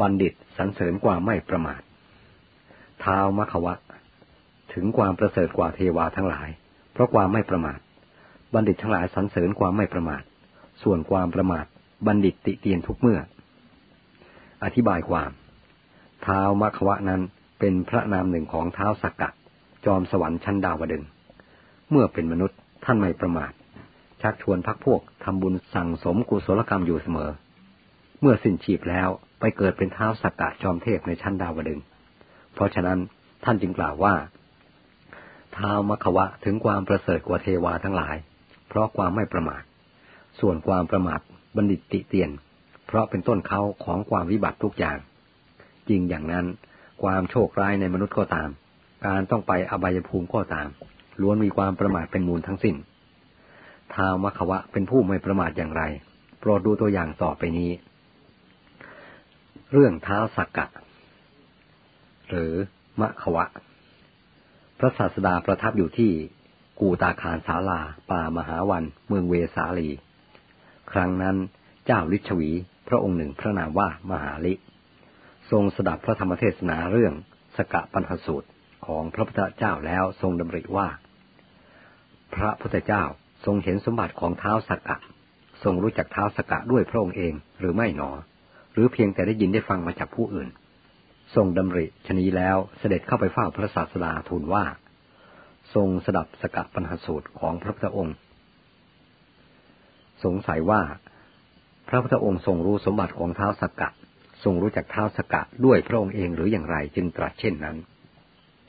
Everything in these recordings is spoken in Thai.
บัณฑิตสรรเสริญกว่าไม่ประมาทเท้ามขวะ ถึงความประเสริฐกว่าเทวาทั้งหลาย เพราะความไม่ประมาท บัณฑิตทั้งหลายสรรเสริญความไม่ประมาท ส่วนความประมาท บัณฑิตติเตียนทุกเมื่อ อธิบายความเท้ามขวะนั้นเป็นพระนามหนึ่งของเท้าสักกะ จอมสวรรค์ชั้นดาวดึง เมื่อเป็นมนุษย์ท่านไม่ประมาท ชักชวนพักพวกทำบุญสั่งสมกุศลกรรมอยู่เสมอ เมื่อสิ้นชีพแล้ว ไปเกิดเป็นเท้าสักกะจอมเทพในชั้นดาวดึง เพราะฉะนั้นท่านจึงกล่าวว่าเท้ามขวะถึงความประเสริฐกว่าเทวาทั้งหลาย เพราะความไม่ประมาท ส่วนความประมาทบัณฑิตติเตียน เพราะเป็นต้นเขาของความวิบัติทุกอย่าง จริงอย่างนั้น ความโชคร้ายในมนุษย์ก็ตาม การต้องไปอบายภูมิก็ตาม ล้วนมีความประมาทเป็นมูลทั้งสิ้นท้าวมขวะเป็นผู้ไม่ประมาทอย่างไร โปรดดูตัวอย่างต่อไปนี้ เรื่องเท้าสักกะ หรือมะขวะ พระศาสดาประทับอยู่ที่กูตาคารสาลา ป่ามหาวัน เมืองเวสาลี ครั้งนั้นเจ้าลิชวี พระองค์หนึ่งพระนามว่ามหาลิ ทรงสดับพระธรรมเทศนาเรื่องสกะปัญหสูตรของพระพุทธเจ้าแล้วทรงดำริว่า พระพุทธเจ้าทรงเห็นสมบัติของเท้าสกกะ ทรงรู้จักเท้าสกกะด้วยพระองค์เองหรือไม่หนอ หรือเพียงแต่ได้ยินได้ฟังมาจากผู้อื่น ทรงดำริชนีแล้วเสด็จเข้าไปเฝ้าพระศาสดาทูลว่า ทรงสดับสกะปัญหสูตรของพระพุทธองค์ สงสัยว่า พระพุทธองค์ทรงรู้สมบัติของเท้าสกกะทรงรู้จักเท้าสกะด้วยพระองค์เองหรืออย่างไรจึงตรัสเช่นนั้น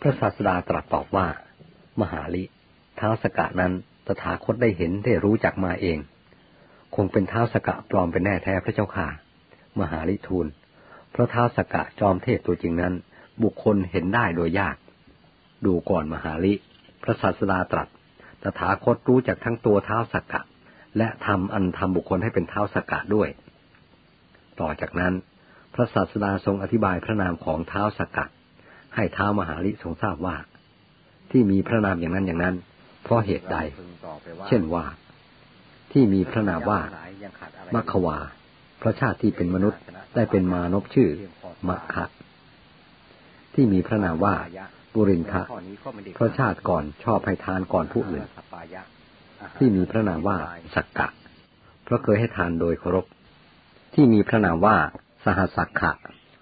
พระศาสดาตรัสตอบว่า มหาลิเท้าสกะนั้นตถาคตได้เห็นได้รู้จักมาเอง คงเป็นเท้าสกะปลอมเป็นแน่แท้พระเจ้าค่ะ มหาลิทูล พระเท้าสกะจอมเทพตัวจริงนั้น บุคคลเห็นได้โดยยาก ดูก่อนมหาลิ พระศาสดาตรัส ตถาคตรู้จักทั้งตัวเท้าสกะและทำอันทำบุคคลให้เป็นเท้าสกะด้วย ต่อจากนั้น พระศาสดาทรงอธิบายพระนามของเท้าสกัดให้เท้ามหาลิทรงทราบว่า ที่มีพระนามอย่างนั้นอย่างนั้น เพราะเหตุใด เช่นว่า ที่มีพระนามว่ามัคควา พระชาติที่เป็นมนุษย์ได้เป็นมานพชื่อมัคคะที่มีพระนามว่าบุรินทะพระชาติก่อนชอบให้ทานก่อนผู้อื่นที่มีพระนามว่าสักกะ เพราะเคยให้ทานโดยเคารพ ที่มีพระนามว่าสหสักขะ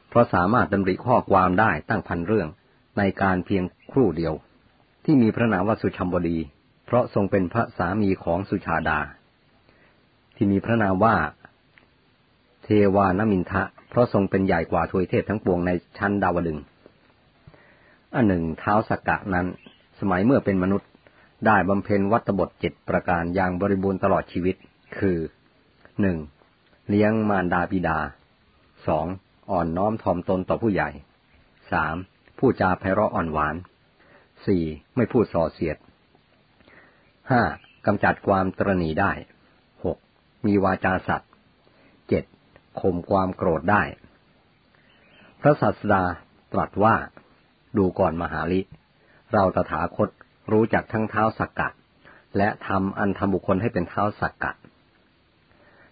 เพราะสามารถดำริข้อความได้ตั้งพันเรื่องในการเพียงครู่เดียว ที่มีพระนามว่าสุชัมบดี เพราะทรงเป็นพระสามีของสุชาดา ที่มีพระนามว่า ทวานมินทะ เพราะทรงเป็นใหญ่กว่าทวยเทพทั้งปวงในชั้นดาวดึงอันหนึ่งเท้าสกกะนั้น สมัยเมื่อเป็นมนุษย์ ได้บำเพ็ญวัตบทเจ็ดประการอย่างบริบูรณ์ตลอดชีวิต คือหนึ่งเลี้ยงมารดาบิดาสองอ่อนน้อมถ่อมตนต่อผู้ใหญ่สามพูดจาไพเราะอ่อนหวานสี่ไม่พูดส่อเสียดห้ากำจัดความตรณีได้หกมีวาจาสัตว ข่มความโกรธได้ พระศาสดาตรัสว่า ดูก่อนมหาลิ เราตถาคตรู้จักทั้งเท้าสักกะ และทำอันทำบุคคลให้เป็นเท้าสักกะ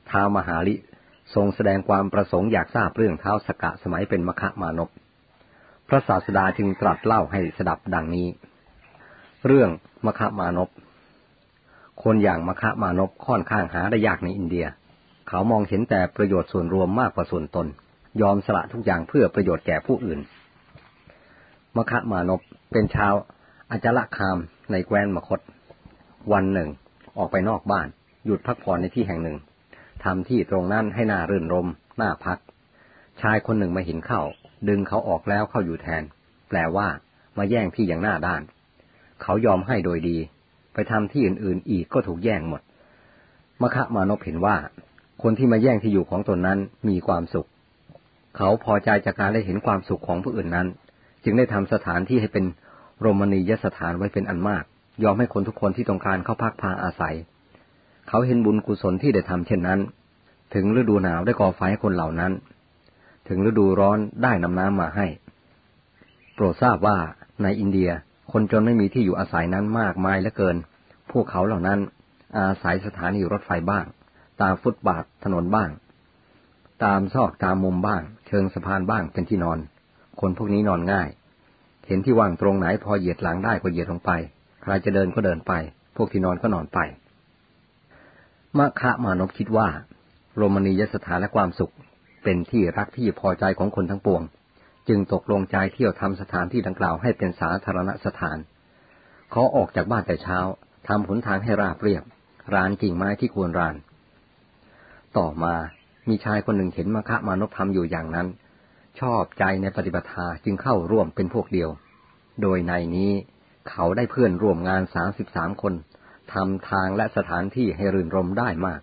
เท้ามหาลิทรงแสดงความประสงค์อยากทราบเรื่องเท้าสกะสมัยเป็นมคะมานพ พระศาสดาจึงตรัสเล่าให้สดับดังนี้ เรื่องมคะมานพ คนอย่างมคะมานพค่อนข้างหาได้ยากในอินเดีย เขามองเห็นแต่ประโยชน์ส่วนรวมมากกว่าส่วนตน ยอมสละทุกอย่างเพื่อประโยชน์แก่ผู้อื่น มคะมานพเป็นชาวอาจละคามในแคว้นมคต วันหนึ่ง ออกไปนอกบ้าน หยุดพักผ่อนในที่แห่งหนึ่งทำที่ตรงนั้นให้หน่ารื่นรมน่าพัก ชายคนหนึ่งมาเห็นเข้า ดึงเขาออกแล้วเข้าอยู่แทน แปลว่า มาแย่งที่อย่างหน้าด้าน เขายอมให้โดยดี ไปทำที่อื่นๆอีกก็ถูกแย่งหมดมคะมานพเห็นว่า คนที่มาแย่งที่อยู่ของตนนั้นมีความสุข เขาพอใจจากการได้เห็นความสุขของผู้อื่นนั้น จึงได้ทำสถานที่ให้เป็นโรมณียสถานไว้เป็นอันมาก ยอมให้คนทุกคนที่ต้องการเข้าพักพาอาศัย เขาเห็นบุญกุศลที่ได้ทำเช่นนั้น ถึงฤดูหนาวได้ก่อไฟให้คนเหล่านั้น ถึงฤดูร้อนได้นำน้ำมาให้ โปรดทราบว่าในอินเดียคนจนไม่มีที่อยู่อาศัยนั้นมากมายเหลือเกิน พวกเขาเหล่านั้นอาศัยสถานีรถไฟบ้าง ตามฟุตบาทถนนบ้าง ตามซอกตามมุมบ้าง เชิงสะพานบ้างเป็นที่นอน คนพวกนี้นอนง่าย เห็นที่ว่างตรงไหนพอเหยียดหลังได้ก็เหยียดลงไป ใครจะเดินก็เดินไป พวกที่นอนก็นอนไปมะคะมานพคิดว่า โรมนียสถานและความสุข เป็นที่รักที่พอใจของคนทั้งปวง จึงตกลงใจเที่ยวทำสถานที่ดังกล่าวให้เป็นสาธารณสถานขอออกจากบ้านแต่เช้าทำหนทางให้ราบเรียบ ร้านกิ่งไม้ที่ควรราน ต่อมามีชายคนหนึ่งเห็นมคะมานพทำอยู่อย่างนั้น ชอบใจในปฏิบัติจึงเข้าร่วมเป็นพวกเดียว โดยในนี้เขาได้เพื่อนร่วมงานสามสิบสามคนทำทางและสถานที่ให้รื่นรมได้มาก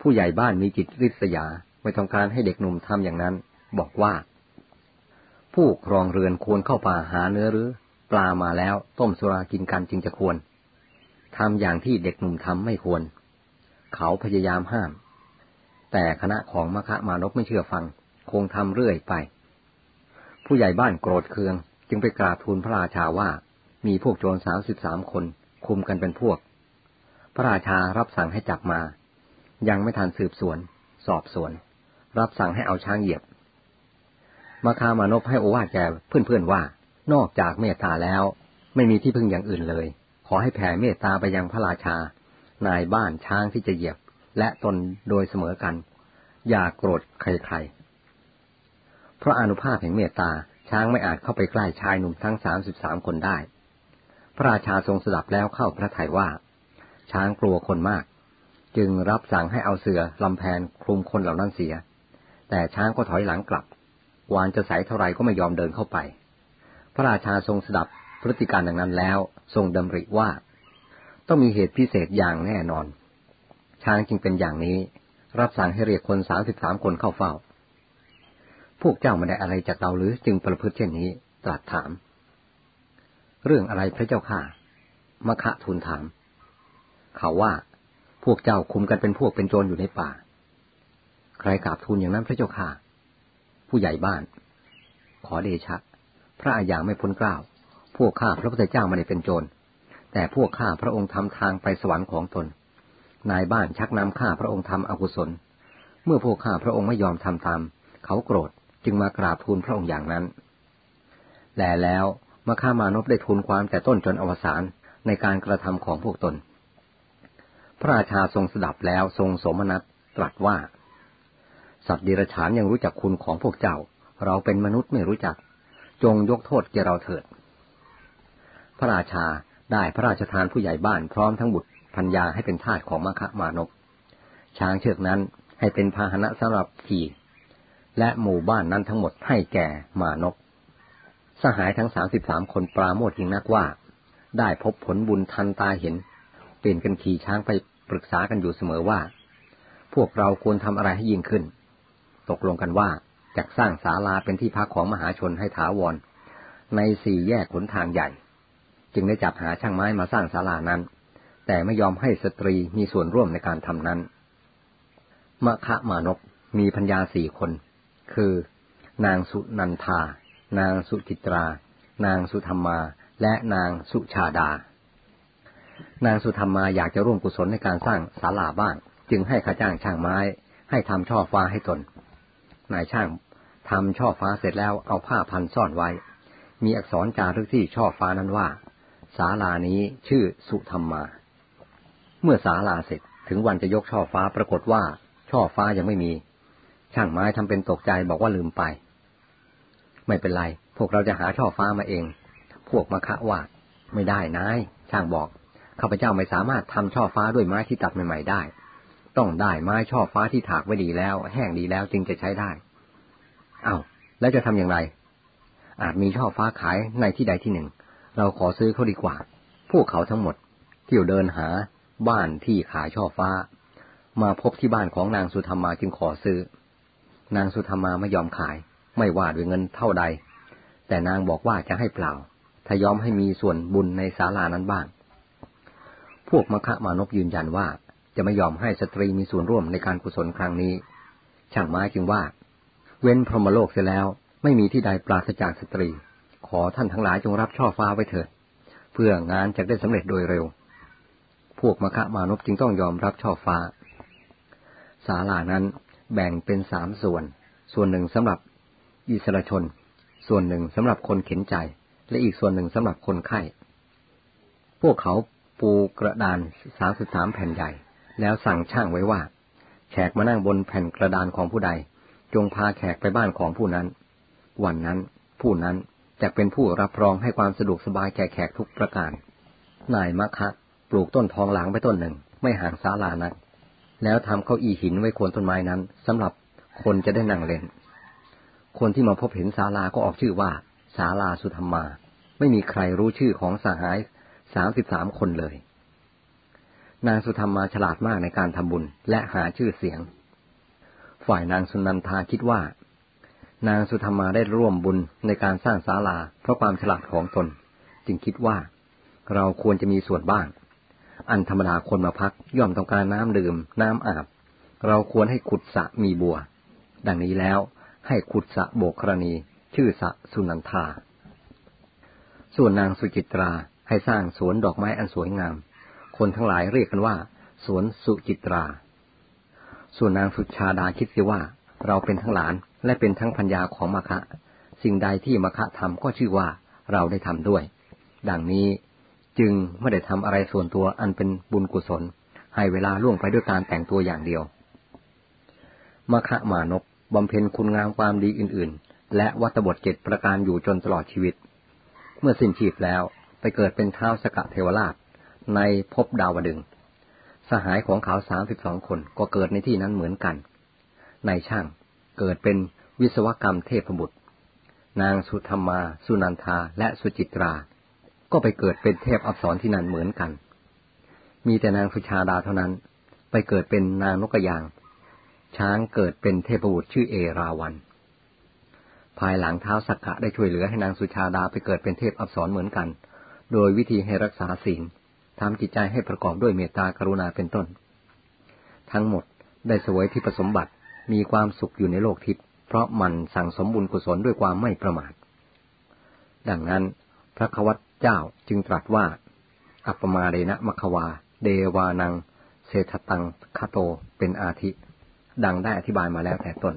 ผู้ใหญ่บ้านมีจิตริษยาไม่ต้องการให้เด็กหนุ่มทำอย่างนั้น บอกว่า ผู้ครองเรือนควรเข้าป่าหาเนื้อหรือ ปลามาแล้วต้มสุรากินกันจึงจะควรทำอย่างที่เด็กหนุ่มทำไม่ควร เขาพยายามห้าม แต่คณะของมคะมานกไม่เชื่อฟัง คงทำเรื่อยไป ผู้ใหญ่บ้านโกรธเคือง จึงไปกราบทูลพระราชาว่า มีพวกโจรสามสิบสามคนคุมกันเป็นพวก พระราชารับสั่งให้จับมา ยังไม่ทันสืบสวน สอบสวน รับสั่งให้เอาช้างเหยียบมาคามานพให้โอวาทแก่เพื่อนๆว่า นอกจากเมตตาแล้ว ไม่มีที่พึ่งอย่างอื่นเลย ขอให้แผ่เมตตาไปยังพระราชา นายบ้านช้างที่จะเหยียบ และตนโดยเสมอกัน อย่าโกรธใครๆ เพราะอนุภาพแห่งเมตตาช้างไม่อาจเข้าไปใกล้ชายหนุ่มทั้งสามสิบสามคนได้ พระราชาทรงสดับแล้วเข้าพระทัยว่า ช้างกลัวคนมาก จึงรับสั่งให้เอาเสือลำแพนคลุมคนเหล่านั้นเสีย แต่ช้างก็ถอยหลังกลับวานจะใสเท่าไรก็ไม่ยอมเดินเข้าไป พระราชาทรงสดับพฤติการดังนั้นแล้วทรงดำริว่า ต้องมีเหตุพิเศษอย่างแน่นอน ช้างจึงเป็นอย่างนี้ รับสั่งให้เรียกคนสามสิบสามคนเข้าเฝ้า พวกเจ้าม่ได้อะไรจากเราหรือจึงประพฤติเช่นนี้ ตรัสถาม เรื่องอะไรพระเจ้าค่ะมะคะทูลถาม เขาว่า พวกเจ้าคุมกันเป็นพวกเป็นโจรอยู่ในป่า ใครกราบทูลอย่างนั้นพระเจ้าค่ะ ผู้ใหญ่บ้าน ขอเดชะ พระอาญาไม่พ้นกล้าว พวกข้าพระพุทธเจ้าไม่ได้เป็นโจร แต่พวกข้าพระองค์ทำทางไปสวรรค์ของตน นายบ้านชักนำข้าพระองค์ทำอกุศล เมื่อพวกข้าพระองค์ไม่ยอมทำตาม เขาโกรธจึงมากราบทูลพระองค์อย่างนั้น แลแล้วมาฆ่ามานพได้ทูลความแต่ต้นจนอวสานในการกระทำของพวกตน พระราชาทรงสดับแล้วทรงสมนัตตรัสว่า สัตว์ดิรฉานยังรู้จักคุณของพวกเจ้า เราเป็นมนุษย์ไม่รู้จัก จงยกโทษแก่เราเถิด พระราชา ได้พระราชทานผู้ใหญ่บ้านพร้อมทั้งบุตรพัญญาให้เป็นทาสของมคะมานพช้างเชือกนั้นให้เป็นพาหนะสำหรับขี่และหมู่บ้านนั้นทั้งหมดให้แก่มานพสหายทั้งสามสิบสามคนปราโมทยิ่งนักว่า ได้พบผลบุญทันตาเห็น เปลี่ยนกันขี่ช้างไปปรึกษากันอยู่เสมอว่า พวกเราควรทำอะไรให้ยิ่งขึ้น ตกลงกันว่าจะสร้างศาลาเป็นที่พักของมหาชนให้ถาวร ในสี่แยกขนทางใหญ่ จึงได้จับหาช่างไม้มาสร้างศาลานั้น แต่ไม่ยอมให้สตรีมีส่วนร่วมในการทำนั้นมะคะมานกมีพัญญาสี่คน คือ นางสุนันทา นางสุจิตรา นางสุธรรมา และนางสุชาดา นางสุธรรมาอยากจะร่วมกุศลในการสร้างศาลาบ้าง จึงให้ข้าจ้างช่างไม้ ให้ทำช่อฟ้าให้ตน นายช่างทำช่อฟ้าเสร็จแล้วเอาผ้าพันซ่อนไว้ มีอักษรจารึกที่ช่อฟ้านั้นว่า ศาลานี้ชื่อสุธรรมา เมื่อศาลาเสร็จถึงวันจะยกช่อฟ้าปรากฏว่า ช่อฟ้ายังไม่มี ช่างไม้ทำเป็นตกใจบอกว่าลืมไป ไม่เป็นไร พวกเราจะหาช่อฟ้ามาเอง พวกมาคะว่า ไม่ได้นายช่างบอกข้าพเจ้าไม่สามารถทำช่อฟ้าด้วยไม้ที่ตัดใหม่ๆได้ ต้องได้ไม้ช่อฟ้าที่ถากไว้ดีแล้ว แห้งดีแล้วจึงจะใช้ได้ เอา้าแล้วจะทำอย่างไร อาจมีช่อฟ้าขายในที่ใดที่หนึ่ง เราขอซื้อเขาดีกว่า พวกเขาทั้งหมดเที่ยวเดินหาบ้านที่ขายช่อฟ้า มาพบที่บ้านของนางสุธรรมาจึงขอซื้อ นางสุธรรมาไม่ยอมขาย ไม่ว่าด้วยเงินเท่าใด แต่นางบอกว่าจะให้เปล่า ถ้ายอมให้มีส่วนบุญในศาลานั้นบ้าง พวกมคะมานพยืนยันว่าจะไม่ยอมให้สตรีมีส่วนร่วมในการกุศลครั้งนี้ ช่างไม้จึงว่า เว้นพรหมโลกเสียแล้ว ไม่มีที่ใดปราศจากสตรี ขอท่านทั้งหลายจงรับช่อฟ้าไว้เถิด เพื่องานจะได้สำเร็จโดยเร็ว พวกมคะมานพจึงต้องยอมรับช่อฟ้า ศาลานั้นแบ่งเป็นสามส่วน ส่วนหนึ่งสำหรับอิสระชน ส่วนหนึ่งสำหรับคนเข็นใจ และอีกส่วนหนึ่งสำหรับคนไข้ พวกเขาปูกระดานสามสิบสามแผ่นใหญ่ แล้วสั่งช่างไว้ว่า แขกมานั่งบนแผ่นกระดานของผู้ใด จงพาแขกไปบ้านของผู้นั้น วันนั้นผู้นั้น จะเป็นผู้รับรองให้ความสะดวกสบายแก่แขกทุกประการ นายมัคะปลูกต้นทองหลางไปต้นหนึ่ง ไม่ห่างศาลานัก แล้วทำเก้าอี้หินไว้โคนต้นไม้นั้นสำหรับคนจะได้นั่งเล่น คนที่มาพบเห็นศาลาก็ออกชื่อว่าศาลาสุธรรมา ไม่มีใครรู้ชื่อของสหายสามสิบสามคนเลย นางสุธรรมาฉลาดมากในการทำบุญและหาชื่อเสียง ฝ่ายนางสุนันทาคิดว่า นางสุธรรมาได้ร่วมบุญในการสร้างศาลาเพราะความฉลาดของตน จึงคิดว่า เราควรจะมีส่วนบ้าง อันธรรมดาคนมาพักย่อมต้องการน้ำดื่ม น้ำอาบ เราควรให้ขุดสะมีบัว ดังนี้แล้วให้ขุดสะโบกครณี ชื่อสะสุนันทา ส่วนนางสุจิตราให้สร้างสวนดอกไม้อันสวยงาม คนทั้งหลายเรียกกันว่า สวนสุจิตรา ส่วนนางสุชาดาคิดเสียว่า เราเป็นทั้งหลาน และเป็นทั้งพัญญาของมคะ สิ่งใดที่มคะทำก็ชื่อว่าเราได้ทำด้วย ดังนี้จึงไม่ได้ทำอะไรส่วนตัวอันเป็นบุญกุศล ให้เวลาล่วงไปด้วยการแต่งตัวอย่างเดียวมคะมานพบำเพ็ญคุณงามความดีอื่น ๆ และวัตบทเจ็ดประการอยู่จนตลอดชีวิต เมื่อสิ้นชีพแล้วไปเกิดเป็นเท้าสกะเทวราชในภพดาวดึง สหายของเขาสามสิบสองคนก็เกิดในที่นั้นเหมือนกัน ในช่าง เกิดเป็นวิศวกรรมเทพบุตร นางสุธรรมา สุนันทา และสุจิตรา ก็ไปเกิดเป็นเทพอักษรที่นั่นเหมือนกัน มีแต่นางสุชาดาเท่านั้น ไปเกิดเป็นนางนกยาง ช้างเกิดเป็นเทพบุตรชื่อเอราวัน ภายหลังเท้าสักกะได้ช่วยเหลือให้นางสุชาดาไปเกิดเป็นเทพอักษรเหมือนกัน โดยวิธีให้รักษาศีลทำจิตใจให้ประกอบด้วยเมตตากรุณาเป็นต้น ทั้งหมดได้สวยที่ผสมบัติ มีความสุขอยู่ในโลกทิพย์เพราะมันสั่งสมบุญกุศลด้วยความไม่ประมาท ดังนั้นพระควัตเจ้าจึงตรัสว่า อัปมาเรนะมควา เดวานัง เศรษตังคาโตเป็นอาทิ ดังได้อธิบายมาแล้วแต่ต้น